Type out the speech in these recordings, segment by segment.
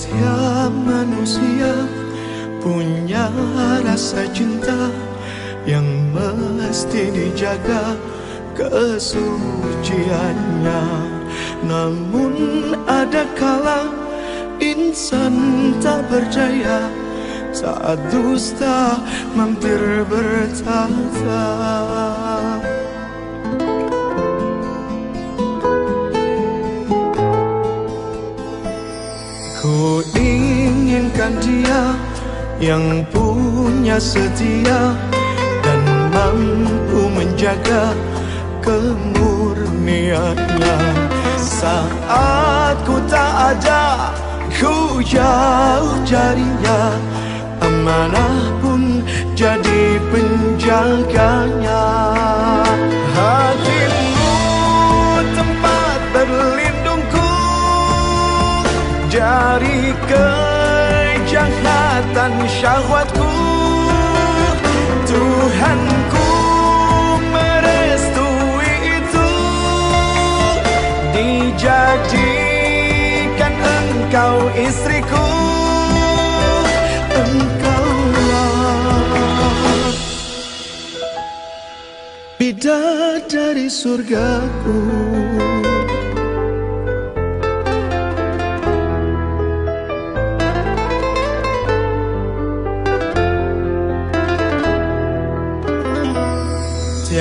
Setiap manusia punya rasa cinta yang mesti dijaga kesuciannya. Namun ada kala insan tak berjaya saat dusta mampir bertata. Yang punya setia dan mampu menjaga kemurniannya. Saat ku tak ada ku jauh jarinya. Amanah pun jadi penjaganya. Hatimu tempat berlindungku dari kejahatan syahwatku. Tuhanku merestui itu. Dijadikan engkau istriku. Engkaulah Bidadari surgaku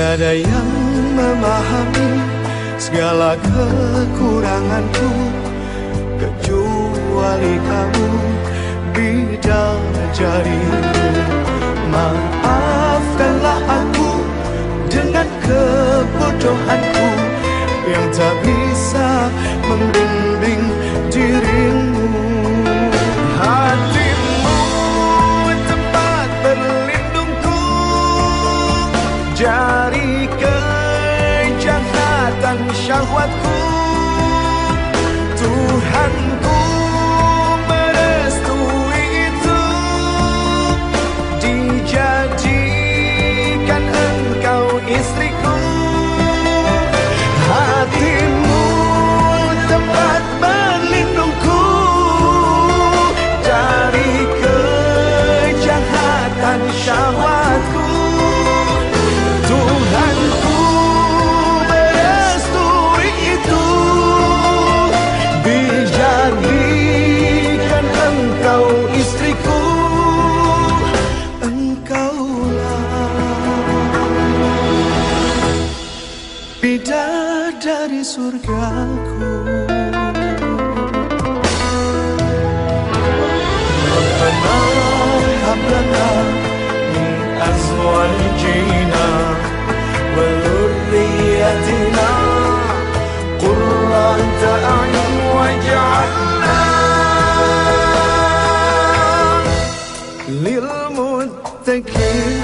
Tiada yang memahami segala kekuranganku Kecuali kamu surgaku ربنا هب لنا من أزواجنا وذريتنا قرة أعين واجعلنا للمتقين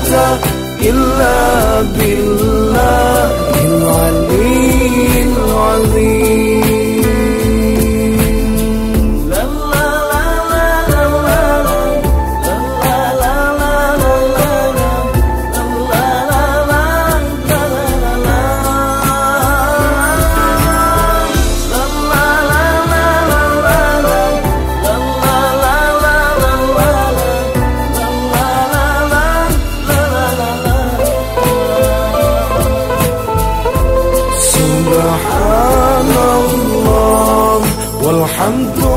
قوة إلا بالله العلي العظيم. tanto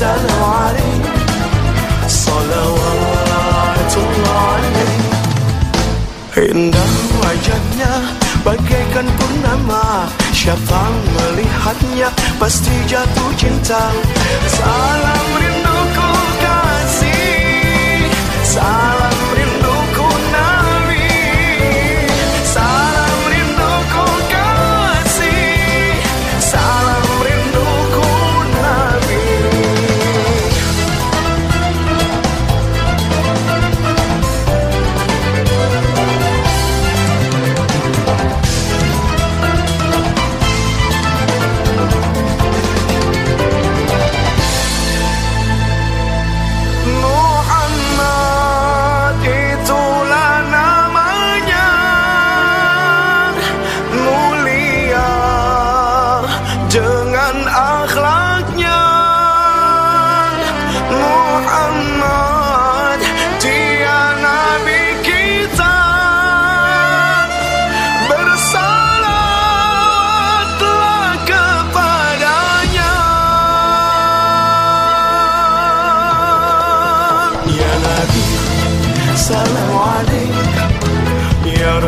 السلام عليك Salawatullah alaih Indah wajahnya bagaikan purnama. Siapa melihatnya pasti jatuh cinta. Salam rindu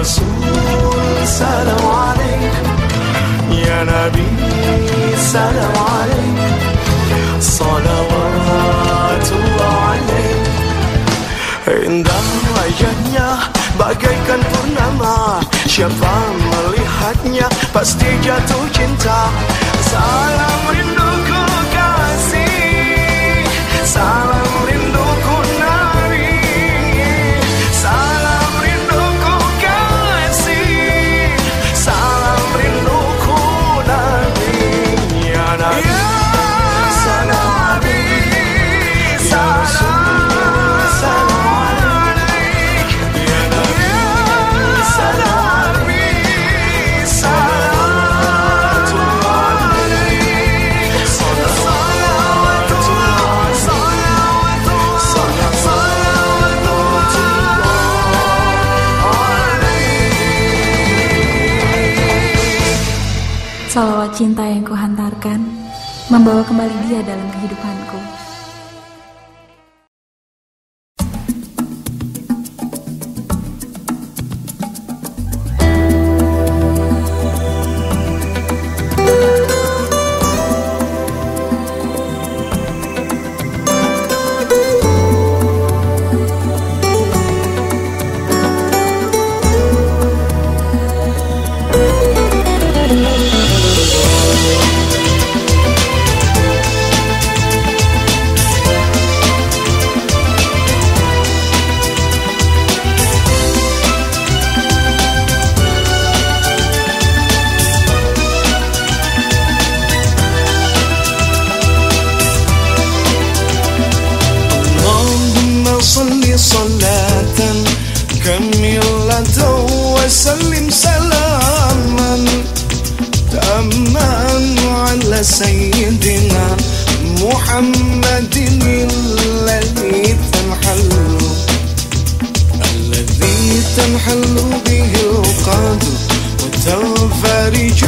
رسول سلام عليك يا نبي سلام عليك صلوات الله عليك Indah wajahnya bagaikan purnama Siapa melihatnya pasti jatuh cinta Salam rinduku kasih Salam rindu cinta yang kuhantarkan membawa kembali dia dalam kehidupanku. صلاة. كاملة وسلم سلاما. تاما على سيدنا محمد الذي تنحل الذي تنحل به القدر. وتنفرج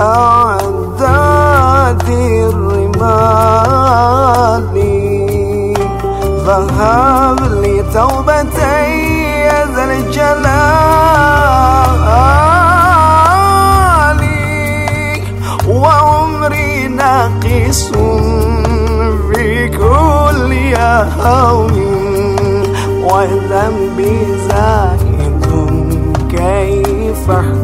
أعداد الرمال. فهب لي توبتي يا ذا الجلال. وعمري ناقص في كل يوم. وذنبي زائد كيف أحكم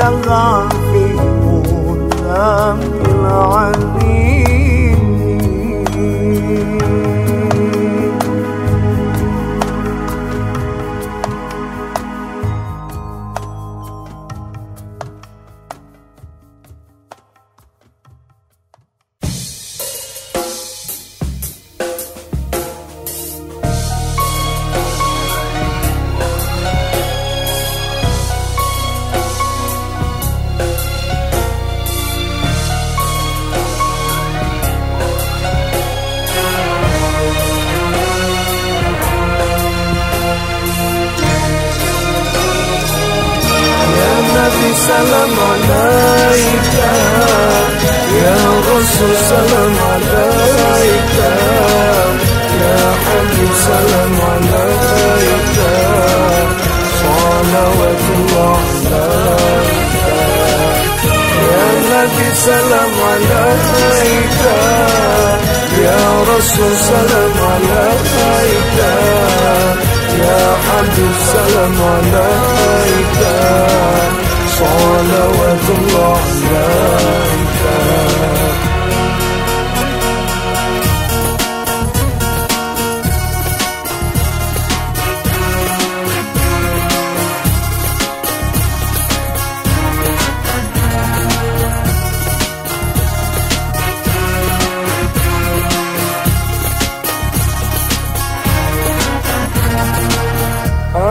Đang.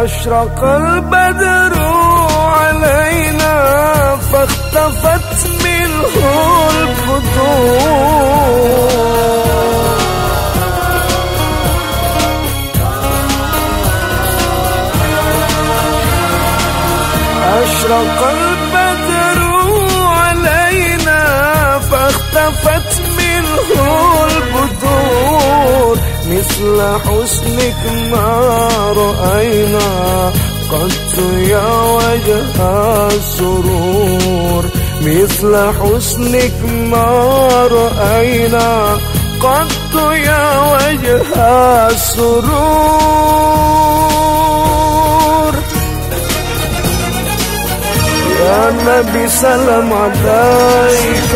أشرق البدر علينا فاختفت منه الفتور أشرق البدر مثل حسنك ما رأينا. قد يا وجه السرور. مثل حسنك ما رأينا. قد يا وجه السرور. يا نبي سلام عليك.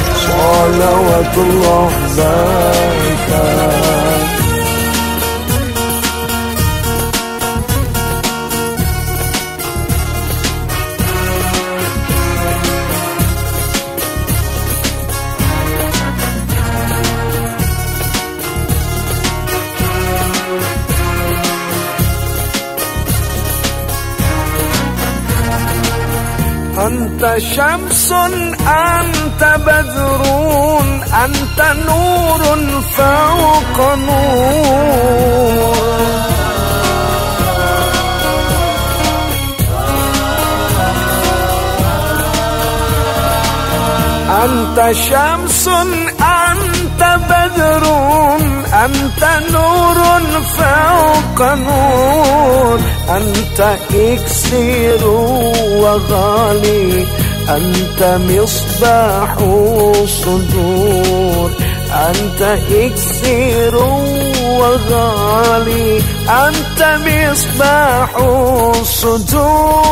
صلوات الله عليك أنت شمس أنت بدر أنت نور فوق نور. أنت شمس أنت بدر أنت نور فوق نور. أنت إكسير وغالي. أنت مصباح صدور. أنت إكسير وغالي. أنت مصباح صدور.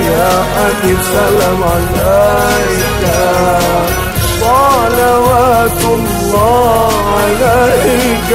يا حبيب سلام عليك. صلوات الله عليك.